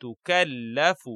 تكلف